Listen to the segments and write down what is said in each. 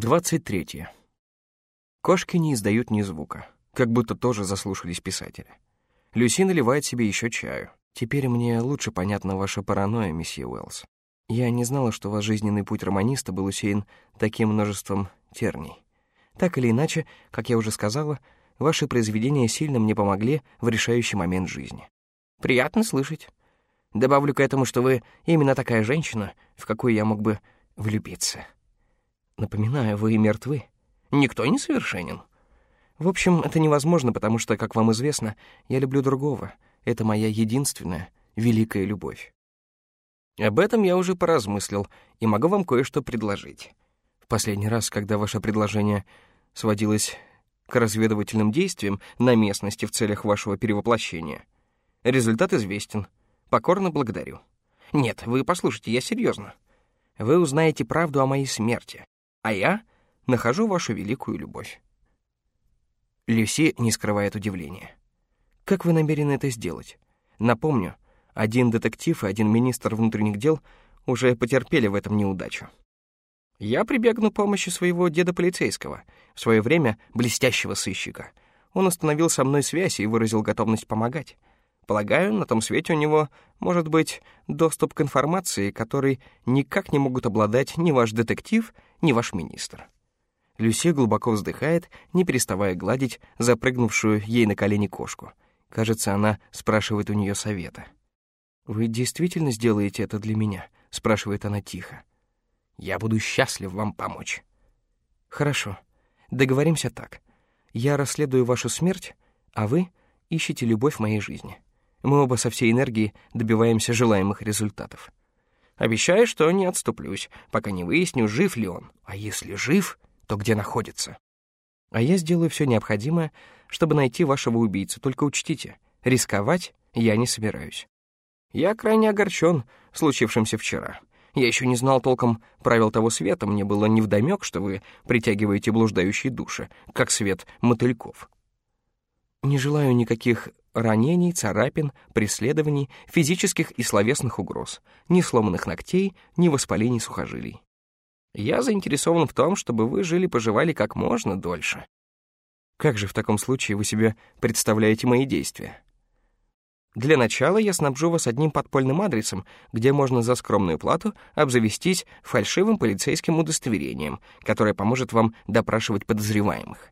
23. Кошки не издают ни звука, как будто тоже заслушались писателя. Люси наливает себе еще чаю. Теперь мне лучше понятна ваша паранойя, месье Уэллс. Я не знала, что ваш жизненный путь романиста был усеян таким множеством терний. Так или иначе, как я уже сказала, ваши произведения сильно мне помогли в решающий момент жизни. Приятно слышать. Добавлю к этому, что вы именно такая женщина, в какую я мог бы влюбиться. Напоминаю, вы мертвы. Никто не совершенен. В общем, это невозможно, потому что, как вам известно, я люблю другого. Это моя единственная, великая любовь. Об этом я уже поразмыслил и могу вам кое-что предложить. В последний раз, когда ваше предложение сводилось к разведывательным действиям на местности в целях вашего перевоплощения, результат известен. Покорно благодарю. Нет, вы послушайте, я серьезно. Вы узнаете правду о моей смерти, а я нахожу вашу великую любовь. Люси не скрывает удивления. Как вы намерены это сделать? Напомню, один детектив и один министр внутренних дел уже потерпели в этом неудачу. Я прибегну помощи своего деда-полицейского, в свое время блестящего сыщика. Он установил со мной связь и выразил готовность помогать. Полагаю, на том свете у него может быть доступ к информации, которой никак не могут обладать ни ваш детектив, ни ваш министр. Люси глубоко вздыхает, не переставая гладить запрыгнувшую ей на колени кошку. Кажется, она спрашивает у нее совета. «Вы действительно сделаете это для меня?» — спрашивает она тихо. «Я буду счастлив вам помочь». «Хорошо. Договоримся так. Я расследую вашу смерть, а вы ищете любовь в моей жизни. Мы оба со всей энергией добиваемся желаемых результатов. Обещаю, что не отступлюсь, пока не выясню, жив ли он. А если жив, то где находится. А я сделаю все необходимое, чтобы найти вашего убийцу. Только учтите, рисковать я не собираюсь. Я крайне огорчен случившимся вчера. Я еще не знал толком правил того света, мне было невдомёк, что вы притягиваете блуждающие души, как свет мотыльков. Не желаю никаких ранений, царапин, преследований, физических и словесных угроз, ни сломанных ногтей, ни воспалений сухожилий. Я заинтересован в том, чтобы вы жили-поживали как можно дольше. Как же в таком случае вы себе представляете мои действия? Для начала я снабжу вас одним подпольным адресом, где можно за скромную плату обзавестись фальшивым полицейским удостоверением, которое поможет вам допрашивать подозреваемых.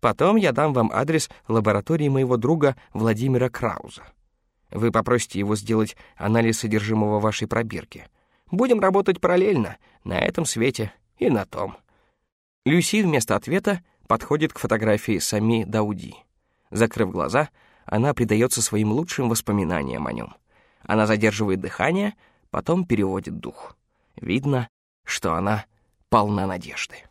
Потом я дам вам адрес лаборатории моего друга Владимира Крауза. Вы попросите его сделать анализ содержимого вашей пробирки. Будем работать параллельно, на этом свете и на том. Люси вместо ответа подходит к фотографии Сами Дауди. Закрыв глаза, она предается своим лучшим воспоминаниям о нем. Она задерживает дыхание, потом переводит дух. Видно, что она полна надежды.